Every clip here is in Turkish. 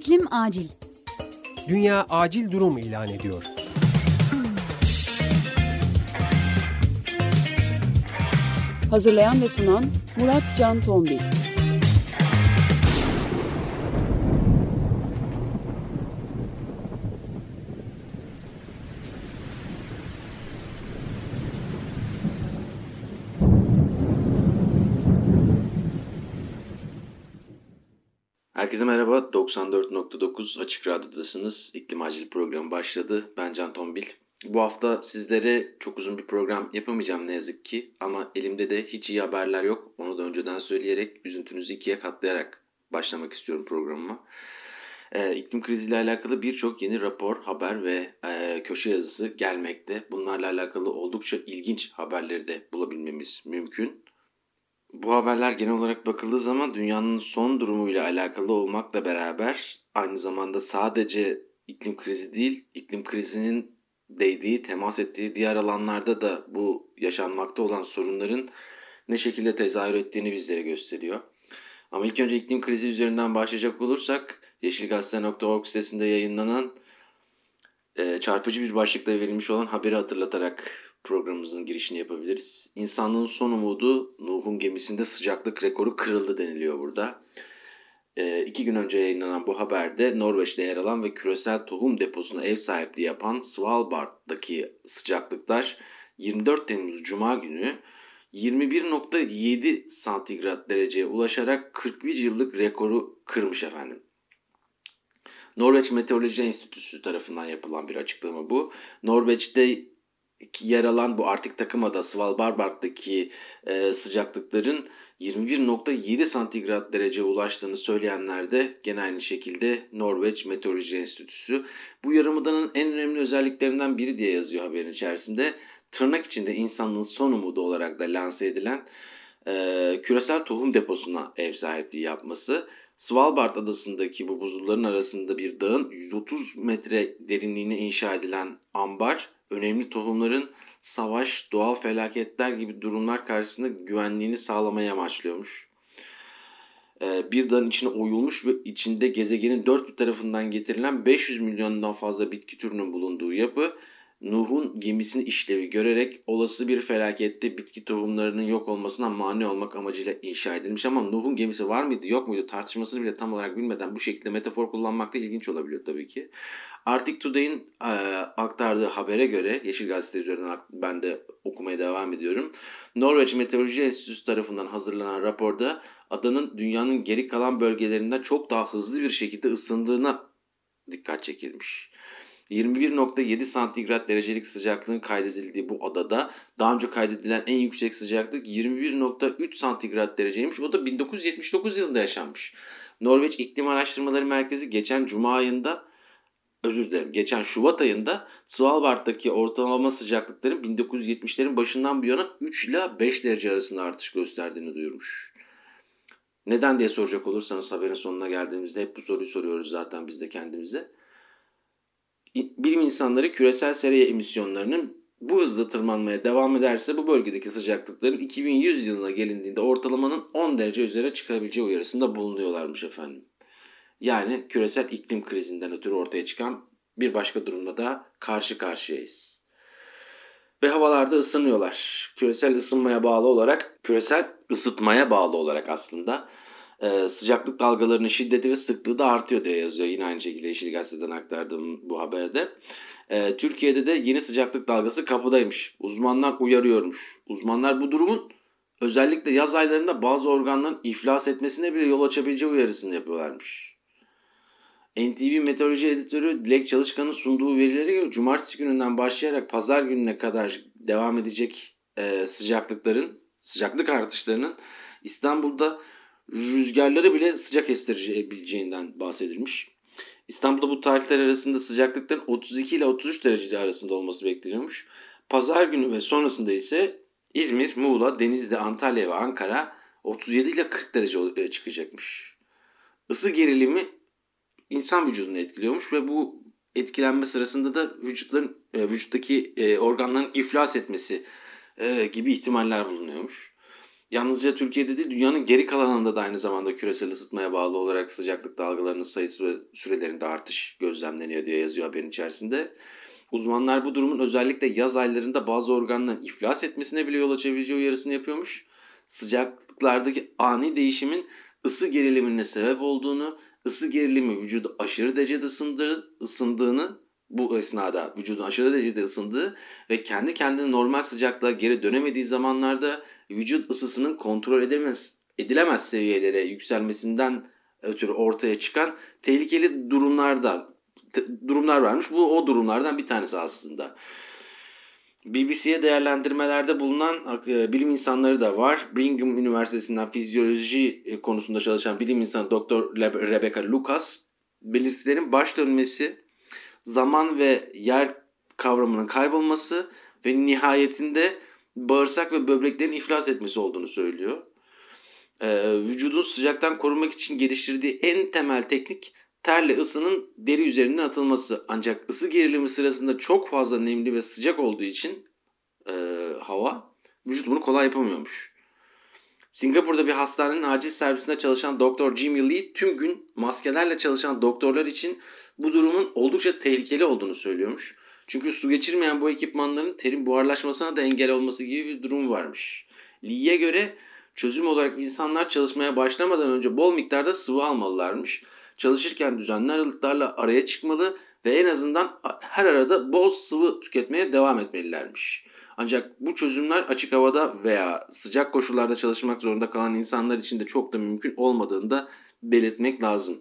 İklim acil. Dünya acil durum ilan ediyor. Hazırlayan ve sunan Murat Can Tombil. Başladı. Ben Can Tombil. Bu hafta sizlere çok uzun bir program yapamayacağım ne yazık ki. Ama elimde de hiç iyi haberler yok. Onu da önceden söyleyerek üzüntünüzü ikiye katlayarak başlamak istiyorum programıma. Ee, iklim kriziyle alakalı birçok yeni rapor, haber ve e, köşe yazısı gelmekte. Bunlarla alakalı oldukça ilginç haberleri de bulabilmemiz mümkün. Bu haberler genel olarak bakıldığı zaman dünyanın son durumuyla alakalı olmakla beraber aynı zamanda sadece iklim krizi değil, iklim krizinin değdiği, temas ettiği diğer alanlarda da bu yaşanmakta olan sorunların ne şekilde tezahür ettiğini bizlere gösteriyor. Ama ilk önce iklim krizi üzerinden başlayacak olursak yeşilgazete.org sitesinde yayınlanan e, çarpıcı bir başlıkla verilmiş olan haberi hatırlatarak programımızın girişini yapabiliriz. İnsanlığın son umudu Nuh'un gemisinde sıcaklık rekoru kırıldı deniliyor burada. E, iki gün önce yayınlanan bu haberde Norveç'te yer alan ve küresel tohum deposuna ev sahipliği yapan Svalbard'daki sıcaklıklar 24 Temmuz Cuma günü 21.7 santigrat dereceye ulaşarak 41 yıllık rekoru kırmış efendim. Norveç Meteoroloji Enstitüsü tarafından yapılan bir açıklama bu. Norveç'te yer alan bu Arktik takım ada Svalbard'daki e, sıcaklıkların 21.7 santigrat derece ulaştığını söyleyenler de gene aynı şekilde Norveç Meteoroloji Enstitüsü. Bu yarımadanın en önemli özelliklerinden biri diye yazıyor haberin içerisinde. Tırnak içinde insanlığın son umudu olarak da lanse edilen e, küresel tohum deposuna ev sahipliği yapması. Svalbard adasındaki bu buzulların arasında bir dağın 130 metre derinliğine inşa edilen ambar önemli tohumların savaş, doğal felaketler gibi durumlar karşısında güvenliğini sağlamaya amaçlıyormuş. Bir dağın içine oyulmuş ve içinde gezegenin dört bir tarafından getirilen 500 milyondan fazla bitki türünün bulunduğu yapı Nuh'un gemisini işlevi görerek olası bir felakette bitki tohumlarının yok olmasına mani olmak amacıyla inşa edilmiş. Ama Nuh'un gemisi var mıydı yok muydu tartışmasını bile tam olarak bilmeden bu şekilde metafor kullanmak da ilginç olabiliyor tabii ki. Arctic Today'in e, aktardığı habere göre Yeşil Gazete üzerinden ben de okumaya devam ediyorum. Norveç Meteoroloji Enstitüsü tarafından hazırlanan raporda adanın dünyanın geri kalan bölgelerinden çok daha hızlı bir şekilde ısındığına dikkat çekilmiş. 21.7 santigrat derecelik sıcaklığın kaydedildiği bu adada daha önce kaydedilen en yüksek sıcaklık 21.3 santigrat dereceymiş. O da 1979 yılında yaşanmış. Norveç İklim Araştırmaları Merkezi geçen Cuma ayında özür dilerim geçen Şubat ayında Svalbard'daki ortalama sıcaklıkların 1970'lerin başından bu yana 3 ila 5 derece arasında artış gösterdiğini duyurmuş. Neden diye soracak olursanız haberin sonuna geldiğimizde hep bu soruyu soruyoruz zaten biz de kendimize bilim insanları küresel sera emisyonlarının bu hızla tırmanmaya devam ederse bu bölgedeki sıcaklıkların 2100 yılına gelindiğinde ortalamanın 10 derece üzere çıkabileceği uyarısında bulunuyorlarmış efendim. Yani küresel iklim krizinden ötürü ortaya çıkan bir başka durumda da karşı karşıyayız. Ve havalarda ısınıyorlar. Küresel ısınmaya bağlı olarak, küresel ısıtmaya bağlı olarak aslında e, sıcaklık dalgalarının şiddeti ve sıklığı da artıyor diye yazıyor. Yine aynı şekilde Yeşil Gazete'den aktardığım bu haberde. E, Türkiye'de de yeni sıcaklık dalgası kapıdaymış. Uzmanlar uyarıyormuş. Uzmanlar bu durumun özellikle yaz aylarında bazı organların iflas etmesine bile yol açabileceği uyarısını yapıyorlarmış. NTV Meteoroloji Editörü Dilek Çalışkan'ın sunduğu verilere göre cumartesi gününden başlayarak pazar gününe kadar devam edecek e, sıcaklıkların, sıcaklık artışlarının İstanbul'da rüzgarları bile sıcak estirebileceğinden bahsedilmiş. İstanbul'da bu tarihler arasında sıcaklıkların 32 ile 33 derece arasında olması bekleniyormuş. Pazar günü ve sonrasında ise İzmir, Muğla, Denizli, Antalya ve Ankara 37 ile 40 derece çıkacakmış. Isı gerilimi insan vücudunu etkiliyormuş ve bu etkilenme sırasında da vücutların e, vücuttaki e, organların iflas etmesi e, gibi ihtimaller bulunuyormuş. Yalnızca Türkiye'de değil dünyanın geri kalanında da aynı zamanda küresel ısıtmaya bağlı olarak sıcaklık dalgalarının sayısı ve sürelerinde artış gözlemleniyor diye yazıyor haberin içerisinde. Uzmanlar bu durumun özellikle yaz aylarında bazı organların iflas etmesine bile yol açabileceği uyarısını yapıyormuş. Sıcaklıklardaki ani değişimin ısı gerilimine sebep olduğunu, ısı gerilimi vücudu aşırı derecede ısındığı, ısındığını bu esnada vücudun aşırı derecede ısındığı ve kendi kendine normal sıcaklığa geri dönemediği zamanlarda vücut ısısının kontrol edemez, edilemez seviyelere yükselmesinden ötürü ortaya çıkan tehlikeli durumlarda durumlar varmış. Bu o durumlardan bir tanesi aslında. BBC'ye değerlendirmelerde bulunan e, bilim insanları da var. Brigham Üniversitesi'nden fizyoloji e, konusunda çalışan bilim insanı Dr. Rebecca Lucas belirtilerin baş dönmesi, zaman ve yer kavramının kaybolması ve nihayetinde bağırsak ve böbreklerin iflas etmesi olduğunu söylüyor. Ee, vücudun sıcaktan korunmak için geliştirdiği en temel teknik terle ısının deri üzerinden atılması. Ancak ısı gerilimi sırasında çok fazla nemli ve sıcak olduğu için e, hava vücut bunu kolay yapamıyormuş. Singapur'da bir hastanenin acil servisinde çalışan Doktor Jimmy Lee tüm gün maskelerle çalışan doktorlar için bu durumun oldukça tehlikeli olduğunu söylüyormuş. Çünkü su geçirmeyen bu ekipmanların terin buharlaşmasına da engel olması gibi bir durum varmış. Lee'ye göre çözüm olarak insanlar çalışmaya başlamadan önce bol miktarda sıvı almalılarmış. Çalışırken düzenli aralıklarla araya çıkmalı ve en azından her arada bol sıvı tüketmeye devam etmelilermiş. Ancak bu çözümler açık havada veya sıcak koşullarda çalışmak zorunda kalan insanlar için de çok da mümkün olmadığını da belirtmek lazım.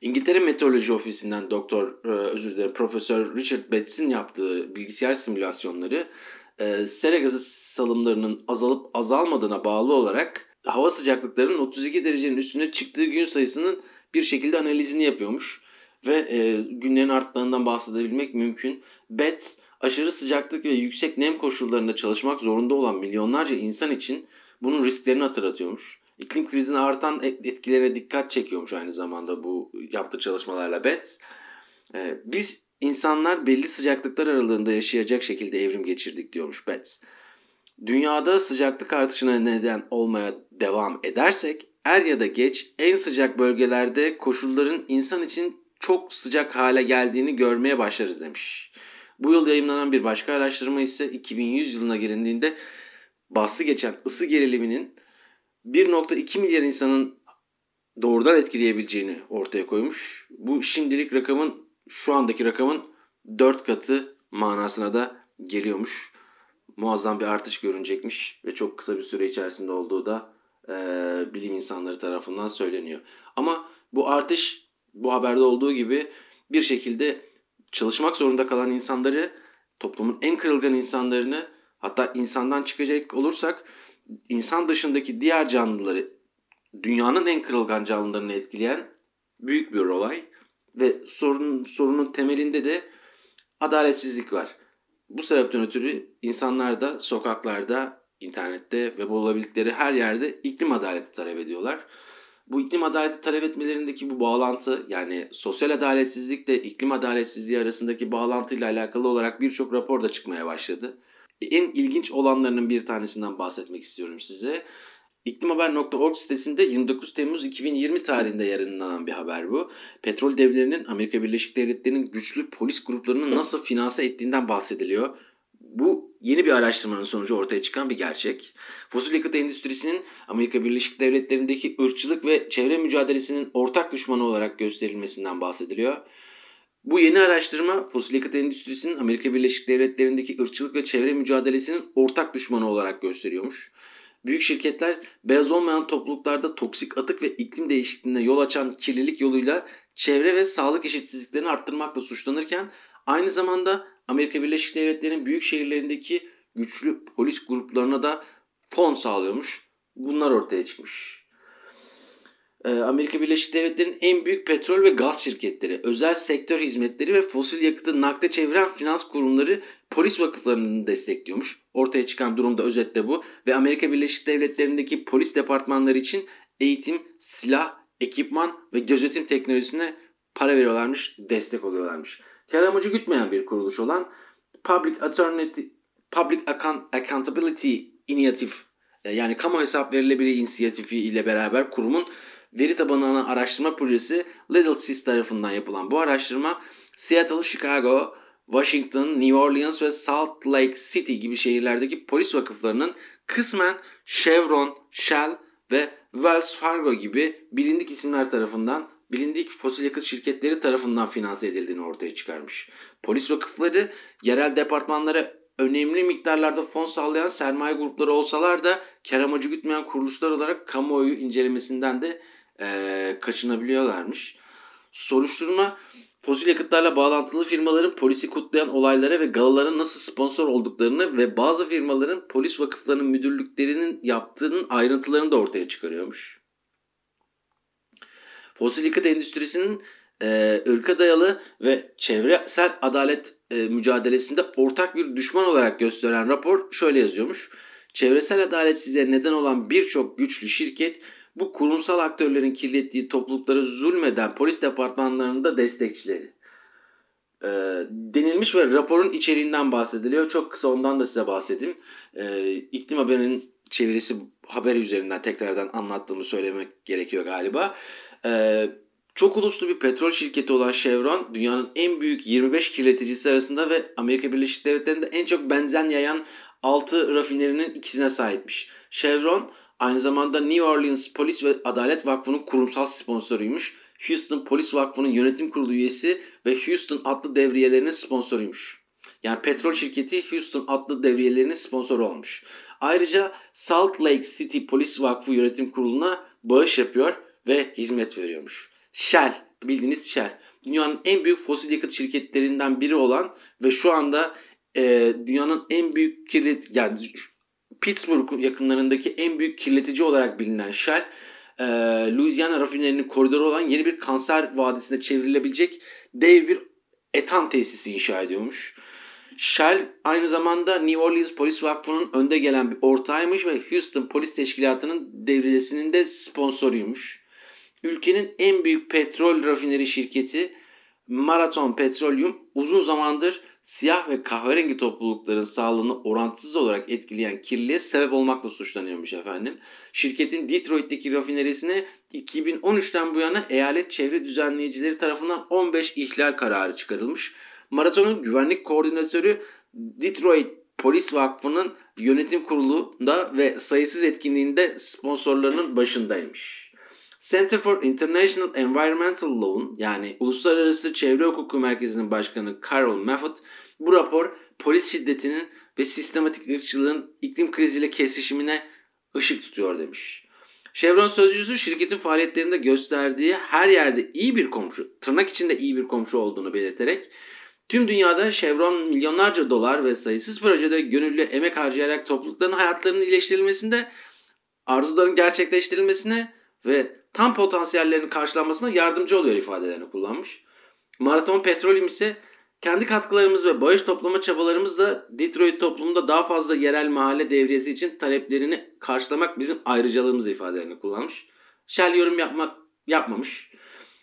İngiltere Meteoroloji Ofisi'nden doktor, e, özür dilerim, Profesör Richard Betts'in yaptığı bilgisayar simülasyonları e, sera gazı salımlarının azalıp azalmadığına bağlı olarak hava sıcaklıklarının 32 derecenin üstüne çıktığı gün sayısının bir şekilde analizini yapıyormuş. Ve e, günlerin arttığından bahsedebilmek mümkün. Betts aşırı sıcaklık ve yüksek nem koşullarında çalışmak zorunda olan milyonlarca insan için bunun risklerini hatırlatıyormuş. İklim krizinin artan etkilerine dikkat çekiyormuş aynı zamanda bu yaptığı çalışmalarla Betts. Ee, biz insanlar belli sıcaklıklar aralığında yaşayacak şekilde evrim geçirdik diyormuş Betts. Dünyada sıcaklık artışına neden olmaya devam edersek er ya da geç en sıcak bölgelerde koşulların insan için çok sıcak hale geldiğini görmeye başlarız demiş. Bu yıl yayınlanan bir başka araştırma ise 2100 yılına gelindiğinde bahsi geçen ısı geriliminin 1.2 milyar insanın doğrudan etkileyebileceğini ortaya koymuş. Bu şimdilik rakamın şu andaki rakamın 4 katı manasına da geliyormuş. Muazzam bir artış görünecekmiş ve çok kısa bir süre içerisinde olduğu da e, bilim insanları tarafından söyleniyor. Ama bu artış bu haberde olduğu gibi bir şekilde çalışmak zorunda kalan insanları, toplumun en kırılgan insanlarını hatta insandan çıkacak olursak insan dışındaki diğer canlıları dünyanın en kırılgan canlılarını etkileyen büyük bir olay ve sorunun, sorunun temelinde de adaletsizlik var. Bu sebepten ötürü insanlar da sokaklarda, internette ve bulabildikleri her yerde iklim adaleti talep ediyorlar. Bu iklim adaleti talep etmelerindeki bu bağlantı yani sosyal adaletsizlikle iklim adaletsizliği arasındaki bağlantıyla alakalı olarak birçok rapor da çıkmaya başladı en ilginç olanlarının bir tanesinden bahsetmek istiyorum size. İklimhaber.org sitesinde 29 Temmuz 2020 tarihinde yayınlanan bir haber bu. Petrol devlerinin Amerika Birleşik Devletleri'nin güçlü polis gruplarını nasıl finanse ettiğinden bahsediliyor. Bu yeni bir araştırmanın sonucu ortaya çıkan bir gerçek. Fosil yakıt endüstrisinin Amerika Birleşik Devletleri'ndeki ırkçılık ve çevre mücadelesinin ortak düşmanı olarak gösterilmesinden bahsediliyor. Bu yeni araştırma fosil yakıt endüstrisinin Amerika Birleşik Devletleri'ndeki ırkçılık ve çevre mücadelesinin ortak düşmanı olarak gösteriyormuş. Büyük şirketler beyaz olmayan topluluklarda toksik atık ve iklim değişikliğine yol açan kirlilik yoluyla çevre ve sağlık eşitsizliklerini arttırmakla suçlanırken aynı zamanda Amerika Birleşik Devletleri'nin büyük şehirlerindeki güçlü polis gruplarına da fon sağlıyormuş. Bunlar ortaya çıkmış. Ee, Amerika Birleşik Devletleri'nin en büyük petrol ve gaz şirketleri, özel sektör hizmetleri ve fosil yakıtı nakde çeviren finans kurumları polis vakıflarını destekliyormuş. Ortaya çıkan durumda özetle bu ve Amerika Birleşik Devletleri'ndeki polis departmanları için eğitim, silah, ekipman ve gözetim teknolojisine para veriyorlarmış, destek oluyorlarmış. Kar amacı gütmeyen bir kuruluş olan Public, Public Accountability Initiative e, yani kamu hesap verilebilir inisiyatifi ile beraber kurumun veri tabanına araştırma projesi Little Sis tarafından yapılan bu araştırma Seattle, Chicago, Washington, New Orleans ve Salt Lake City gibi şehirlerdeki polis vakıflarının kısmen Chevron, Shell ve Wells Fargo gibi bilindik isimler tarafından bilindik fosil yakıt şirketleri tarafından finanse edildiğini ortaya çıkarmış. Polis vakıfları yerel departmanlara önemli miktarlarda fon sağlayan sermaye grupları olsalar da kar amacı gütmeyen kuruluşlar olarak kamuoyu incelemesinden de e, kaçınabiliyorlarmış. Soruşturma fosil yakıtlarla bağlantılı firmaların polisi kutlayan olaylara ve galalara nasıl sponsor olduklarını ve bazı firmaların polis vakıflarının müdürlüklerinin yaptığının ayrıntılarını da ortaya çıkarıyormuş. Fosil yakıt endüstrisinin e, ırka dayalı ve çevresel adalet e, mücadelesinde ortak bir düşman olarak gösteren rapor şöyle yazıyormuş. Çevresel adaletsizliğe neden olan birçok güçlü şirket bu kurumsal aktörlerin kirlettiği toplulukları zulmeden polis departmanlarının da destekçileri. E, denilmiş ve raporun içeriğinden bahsediliyor. Çok kısa ondan da size bahsedeyim. E, iklim haberinin çevirisi haber üzerinden tekrardan anlattığımı söylemek gerekiyor galiba. E, çok uluslu bir petrol şirketi olan Chevron dünyanın en büyük 25 kirleticisi arasında ve Amerika Birleşik Devletleri'nde en çok benzen yayan 6 rafinerinin ikisine sahipmiş. Chevron aynı zamanda New Orleans Polis ve Adalet Vakfı'nın kurumsal sponsoruymuş. Houston Polis Vakfı'nın yönetim kurulu üyesi ve Houston adlı devriyelerinin sponsoruymuş. Yani petrol şirketi Houston adlı devriyelerinin sponsoru olmuş. Ayrıca Salt Lake City Polis Vakfı yönetim kuruluna bağış yapıyor ve hizmet veriyormuş. Shell, bildiğiniz Shell. Dünyanın en büyük fosil yakıt şirketlerinden biri olan ve şu anda e, dünyanın en büyük kirlet yani Pittsburgh yakınlarındaki en büyük kirletici olarak bilinen Shell, e, Louisiana rafinerinin koridoru olan yeni bir kanser vadisine çevrilebilecek dev bir etan tesisi inşa ediyormuş. Shell aynı zamanda New Orleans Polis Vakfı'nın önde gelen bir ortağıymış ve Houston Polis Teşkilatı'nın devrilesinin de sponsoruymuş. Ülkenin en büyük petrol rafineri şirketi Marathon Petroleum uzun zamandır siyah ve kahverengi toplulukların sağlığını orantısız olarak etkileyen kirliliğe sebep olmakla suçlanıyormuş efendim. Şirketin Detroit'teki rafinerisine 2013'ten bu yana eyalet çevre düzenleyicileri tarafından 15 ihlal kararı çıkarılmış. Maratonun güvenlik koordinatörü Detroit Polis Vakfı'nın yönetim kurulunda ve sayısız etkinliğinde sponsorlarının başındaymış. Center for International Environmental Law'un yani Uluslararası Çevre Hukuku Merkezi'nin başkanı Carol Moffat bu rapor polis şiddetinin ve sistematik ırkçılığın iklim kriziyle kesişimine ışık tutuyor demiş. Chevron sözcüsü şirketin faaliyetlerinde gösterdiği her yerde iyi bir komşu, tırnak içinde iyi bir komşu olduğunu belirterek tüm dünyada Chevron milyonlarca dolar ve sayısız projede gönüllü emek harcayarak toplulukların hayatlarının iyileştirilmesinde, arzuların gerçekleştirilmesine ve tam potansiyellerinin karşılanmasına yardımcı oluyor ifadelerini kullanmış. Maraton Petroleum ise kendi katkılarımız ve bağış toplama çabalarımızla Detroit toplumunda daha fazla yerel mahalle devriyesi için taleplerini karşılamak bizim ayrıcalığımız ifadelerini kullanmış. Shell yorum yapma, yapmamış.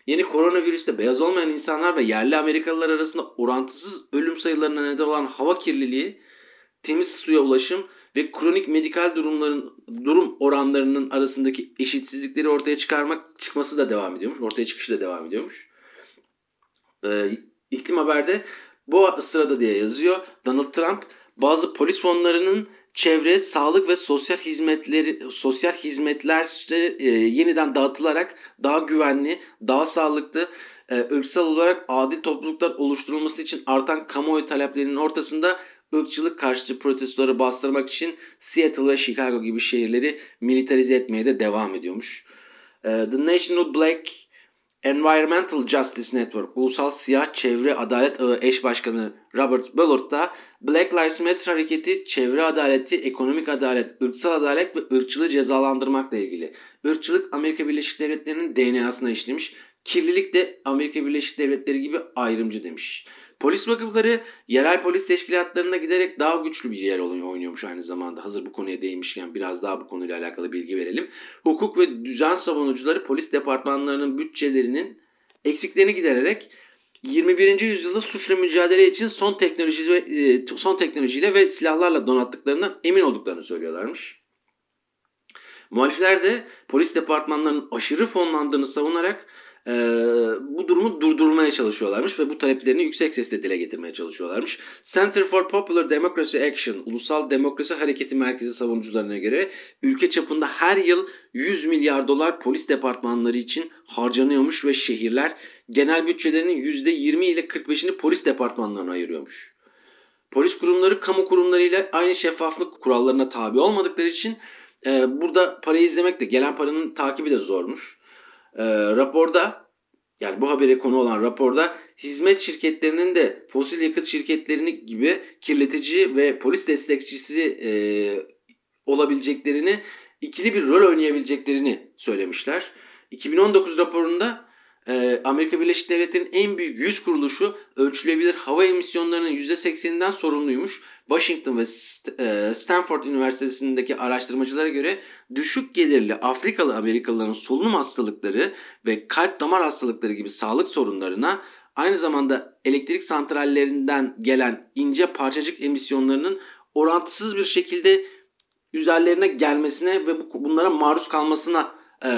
Yeni koronavirüste beyaz olmayan insanlar ve yerli Amerikalılar arasında orantısız ölüm sayılarına neden olan hava kirliliği, temiz suya ulaşım ve kronik medikal durumların durum oranlarının arasındaki eşitsizlikleri ortaya çıkarmak çıkması da devam ediyormuş. Ortaya çıkışı da devam ediyormuş. Ee, İklim Haber'de bu sırada diye yazıyor. Donald Trump bazı polis fonlarının çevre, sağlık ve sosyal hizmetleri sosyal hizmetler e, yeniden dağıtılarak daha güvenli, daha sağlıklı, e, ırksal olarak adil topluluklar oluşturulması için artan kamuoyu taleplerinin ortasında ırkçılık karşıtı protestoları bastırmak için Seattle ve Chicago gibi şehirleri militarize etmeye de devam ediyormuş. E, The National Black Environmental Justice Network, Ulusal Siyah Çevre Adalet Ağı eş başkanı Robert Bullard da Black Lives Matter hareketi çevre adaleti, ekonomik adalet, ırksal adalet ve ırkçılığı cezalandırmakla ilgili. Irkçılık Amerika Birleşik Devletleri'nin DNA'sına işlemiş, kirlilik de Amerika Birleşik Devletleri gibi ayrımcı demiş. Polis vakıfları yerel polis teşkilatlarına giderek daha güçlü bir yer oynuyormuş aynı zamanda. Hazır bu konuya değinmişken biraz daha bu konuyla alakalı bilgi verelim. Hukuk ve düzen savunucuları polis departmanlarının bütçelerinin eksiklerini gidererek 21. yüzyılda suçla mücadele için son teknoloji ve son teknolojiyle ve silahlarla donattıklarından emin olduklarını söylüyorlarmış. Muhalifler de polis departmanlarının aşırı fonlandığını savunarak e, bu durumu durdurmaya çalışıyorlarmış ve bu taleplerini yüksek sesle dile getirmeye çalışıyorlarmış. Center for Popular Democracy Action, Ulusal Demokrasi Hareketi Merkezi savunucularına göre ülke çapında her yıl 100 milyar dolar polis departmanları için harcanıyormuş ve şehirler genel bütçelerinin %20 ile 45'ini polis departmanlarına ayırıyormuş. Polis kurumları kamu kurumlarıyla aynı şeffaflık kurallarına tabi olmadıkları için e, burada parayı izlemek de gelen paranın takibi de zormuş. E, raporda yani bu habere konu olan raporda hizmet şirketlerinin de fosil yakıt şirketlerini gibi kirletici ve polis destekçisi e, olabileceklerini ikili bir rol oynayabileceklerini söylemişler. 2019 raporunda e, Amerika Birleşik Devletleri'nin en büyük 100 kuruluşu ölçülebilir hava emisyonlarının %80'inden sorumluymuş. Washington ve e, Stanford Üniversitesi'ndeki araştırmacılara göre düşük gelirli Afrikalı Amerikalıların solunum hastalıkları ve kalp damar hastalıkları gibi sağlık sorunlarına aynı zamanda elektrik santrallerinden gelen ince parçacık emisyonlarının orantısız bir şekilde üzerlerine gelmesine ve bunlara maruz kalmasına e,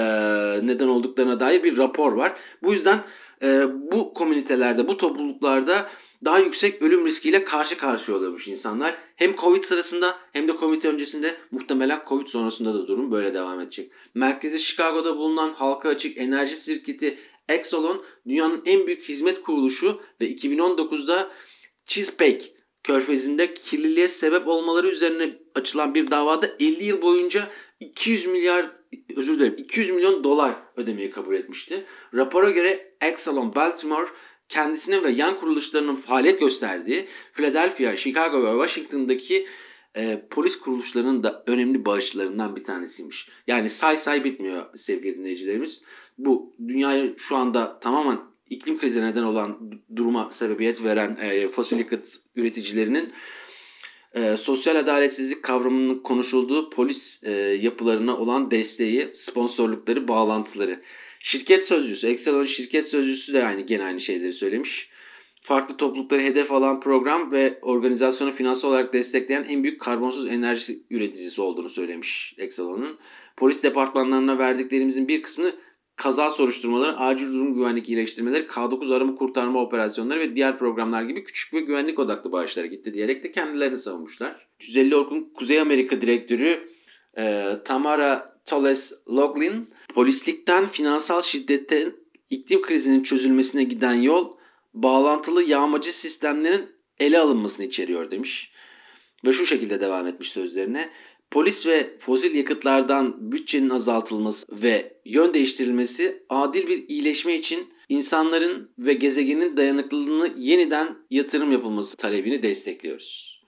neden olduklarına dair bir rapor var. Bu yüzden e, bu komünitelerde, bu topluluklarda daha yüksek ölüm riskiyle karşı karşıya oluyormuş insanlar. Hem Covid sırasında hem de Covid öncesinde muhtemelen Covid sonrasında da durum böyle devam edecek. Merkezi Chicago'da bulunan halka açık enerji şirketi Exelon dünyanın en büyük hizmet kuruluşu ve 2019'da Chesapeake körfezinde kirliliğe sebep olmaları üzerine açılan bir davada 50 yıl boyunca 200 milyar özür dilerim 200 milyon dolar ödemeyi kabul etmişti. Rapora göre Exelon Baltimore kendisinin ve yan kuruluşlarının faaliyet gösterdiği Philadelphia, Chicago ve Washington'daki e, polis kuruluşlarının da önemli bağışçılarından bir tanesiymiş. Yani say say bitmiyor sevgili dinleyicilerimiz. Bu dünyayı şu anda tamamen iklim krizi neden olan duruma sebebiyet veren e, fosil yakıt üreticilerinin e, sosyal adaletsizlik kavramının konuşulduğu polis e, yapılarına olan desteği, sponsorlukları, bağlantıları. Şirket sözcüsü, Excelon şirket sözcüsü de aynı gene aynı şeyleri söylemiş. Farklı toplulukları hedef alan program ve organizasyonu finansal olarak destekleyen en büyük karbonsuz enerji üreticisi olduğunu söylemiş Excelon'un. Polis departmanlarına verdiklerimizin bir kısmını kaza soruşturmaları, acil durum güvenlik iyileştirmeleri, K9 arama kurtarma operasyonları ve diğer programlar gibi küçük ve güvenlik odaklı bağışlara gitti diyerek de kendilerini savunmuşlar. 150 Ork'un Kuzey Amerika direktörü e, Tamara Toles Loglin, polislikten finansal şiddetten iklim krizinin çözülmesine giden yol bağlantılı yağmacı sistemlerin ele alınmasını içeriyor demiş. Ve şu şekilde devam etmiş sözlerine. Polis ve fosil yakıtlardan bütçenin azaltılması ve yön değiştirilmesi adil bir iyileşme için insanların ve gezegenin dayanıklılığını yeniden yatırım yapılması talebini destekliyoruz.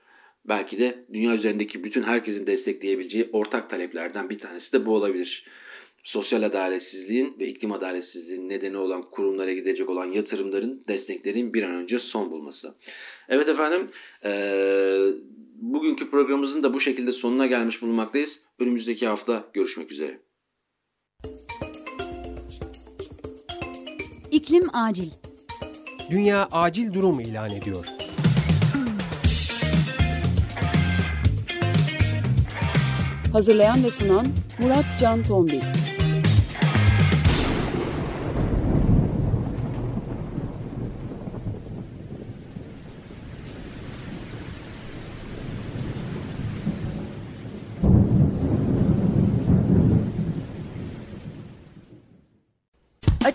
Belki de dünya üzerindeki bütün herkesin destekleyebileceği ortak taleplerden bir tanesi de bu olabilir. Sosyal adaletsizliğin ve iklim adaletsizliğinin nedeni olan kurumlara gidecek olan yatırımların, desteklerin bir an önce son bulması. Evet efendim, ee, bugünkü programımızın da bu şekilde sonuna gelmiş bulunmaktayız. Önümüzdeki hafta görüşmek üzere. İklim acil. Dünya acil durum ilan ediyor. Hazırlayan ve sunan Murat Can Tombil.